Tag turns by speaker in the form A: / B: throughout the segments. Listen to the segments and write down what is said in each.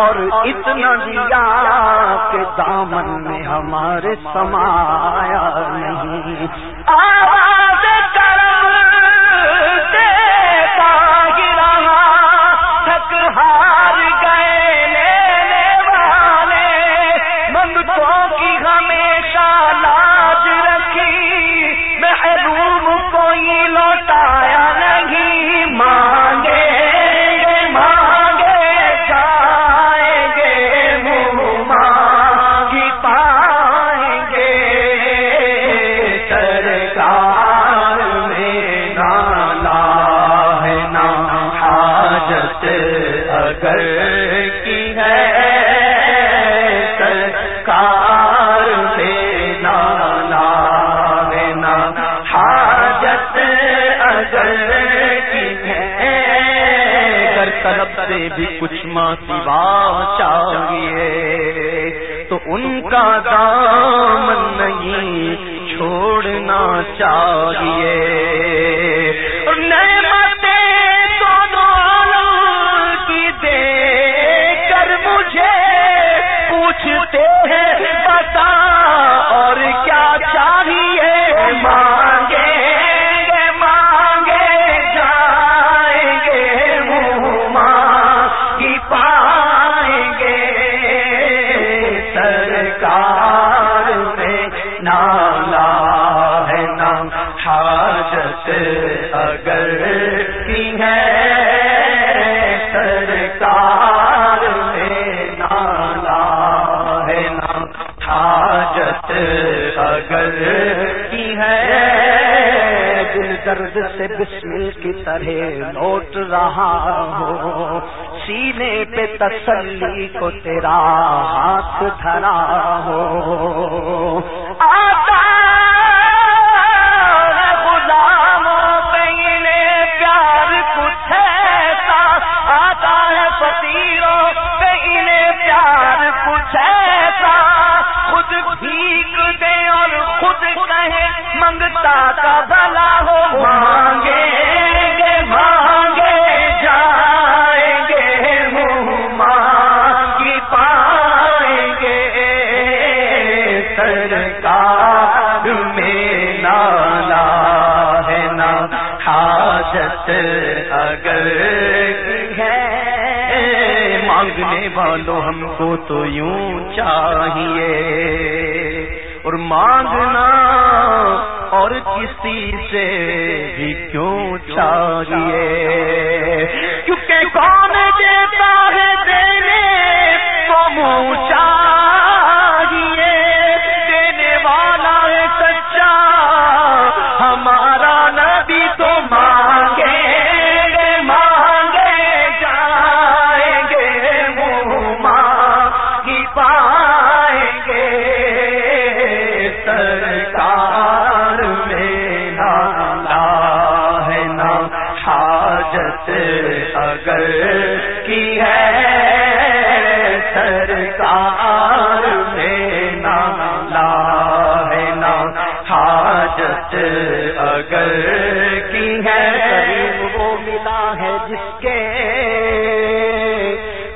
A: اور اتنا دیا کہ دامن میں ہمارے سمایا نہیں۔
B: بھی کچھ ماں سوا چاہیے تو ان کا دامن نہیں چھوڑنا چاہیے۔ حاجت اگر کی ہے سرکار میں نالا ہے نا، حاجت اگر کی ہے۔ دل درد سے بسمل کی طرح لوٹ رہا ہو، سینے پہ تسلی کو تیرا ہاتھ دھرا ہو۔ پیار خود بھیک دے اور خود کہے منگتا کا بھلا ہو، مانگے گے، مانگے جائیں گے مانگی پائیں گے۔ سرکار میں نالا ہے نا حاجت اگر مانگنے والوں ہم کو تو یوں چاہیے۔ اور مانگنا اور کسی سے بھی کیوں چاہیے؟ اگر کی ہے سرکار میں نالا ہے نا حاجت، اگر کی ہے وہ ملا ہے جس کے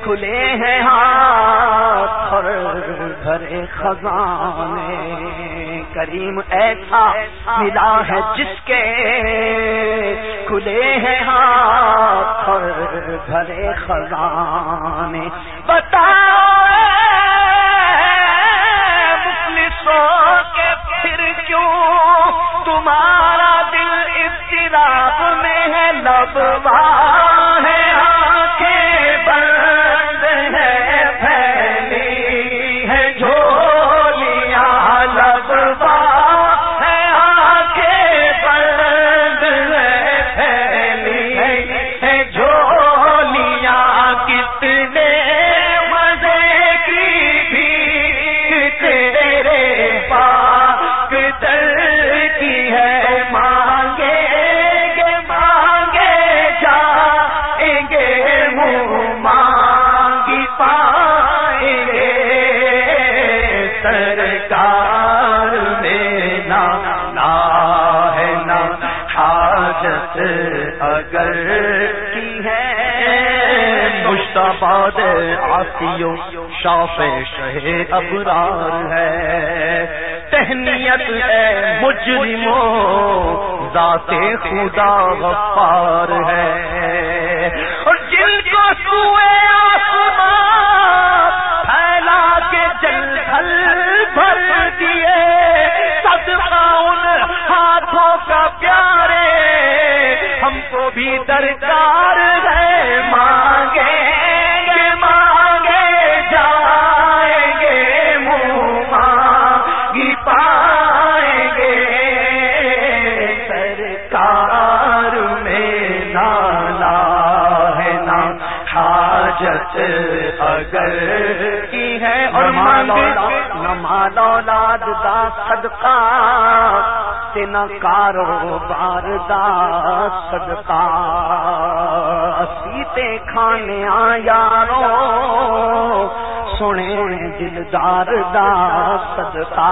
B: کھلے ہیں ہاتھ اور بھرے خزانے۔ کریم ایسا ملا ہے جس کے کھلے ہیں ہاتھ بھرے خزانے۔ بتا مفلسوں کے پھر کیوں تمہارا دل اضطراب میں ہے؟ لبوا
A: ساتھیوں شاف شہ ابرار ہے۔ تہنیت ہے مجرموں، ذات خدا غفار ہے۔ اور جن کو سوئے آسمان پھیلا کے جنگل بھر دیے صدقہ ان ہاتھوں کا پیارے، ہم کو بھی درکار اور اولاد دا صدقہ نہ کاروبار دا صدقہ سیتے کھانے یارو سنے دلدار دا صدقہ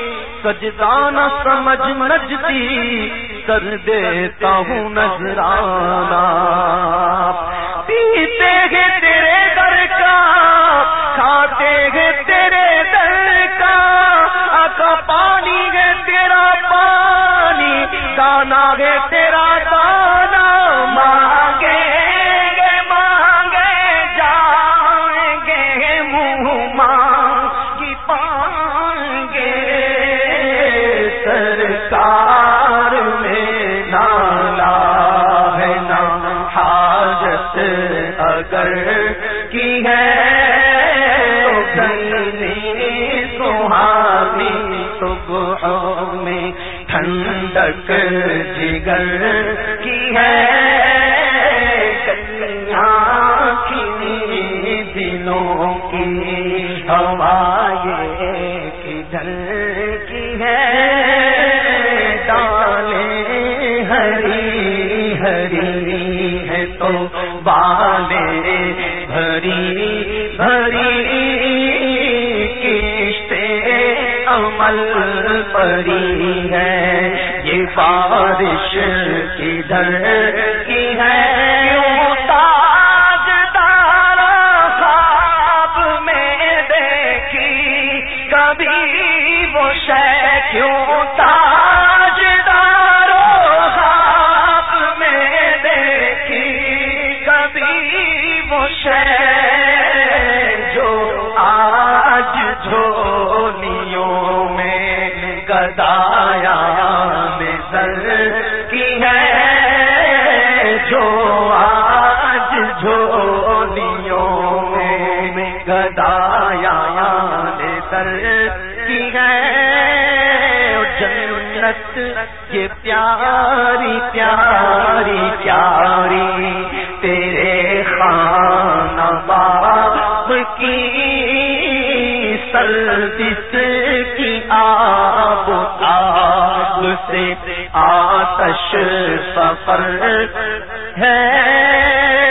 A: سجدانا سمجھ نجتی کر دیتا ہوں نظرانہ۔ پیتے ہیں تیرے در کا، کھاتے ہیں تیرے در کا۔ آکا پانی ہے تیرا پانی، دانا ہے تیرا ٹھنڈک جگر کی ہے۔ دلوں کی ہوائے کدھر کی ہے۔ دالے ہری ہری ہے تو بالے بھری عمل پری ہے، یہ بارش کدھر کی ہے؟ دار خواب میں دیکھی؟ کبھی وہ شہ کیوں تاج دار خواب میں دیکھی؟ کبھی وہ شہ یہ پیاری پیاری پیاری تیرے خانہ باپ کی سردس کی آب آب سے آتش سفر ہے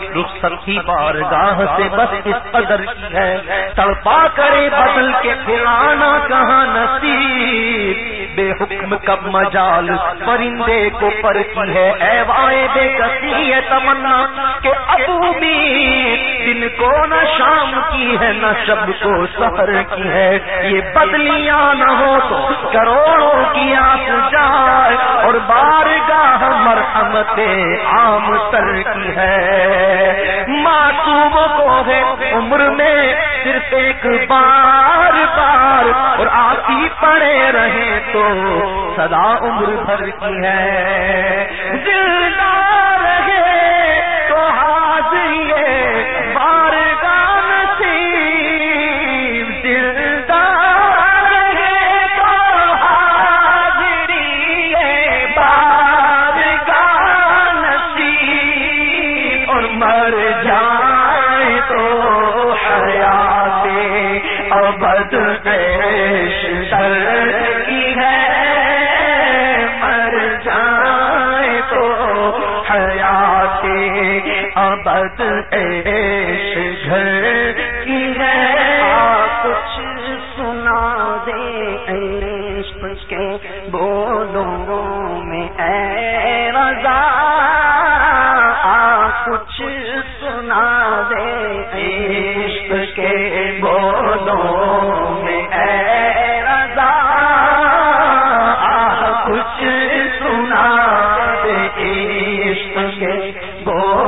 A: رخصت کی بار گاہ سے بس اس قدر کی ہے۔ تڑپا کرے بدل کے پھرانا کہاں نصیب۔ بے حکم کب مجال پرندے کو پر کی ہے۔ اے وائے بے کسی ہے تمنا کہ ابو بھی دن کو نہ شام کی ہے، نہ شب کو سفر کی ہے۔ یہ بدلیاں نہ ہو تو کروڑوں کی آس جائے اور بار گاہ مرحمت عام تر کی ہے۔ معصوم کو ہے عمر میں صرف ایک بار بار اور آتی پڑے رہے تو سدا عمر بھر کی ہے۔ دلدار
B: کے بولوں میں اے رضا کچھ سنا دے عشق کے بولوں میں اے رضا کچھ سنا دے عشق کے میں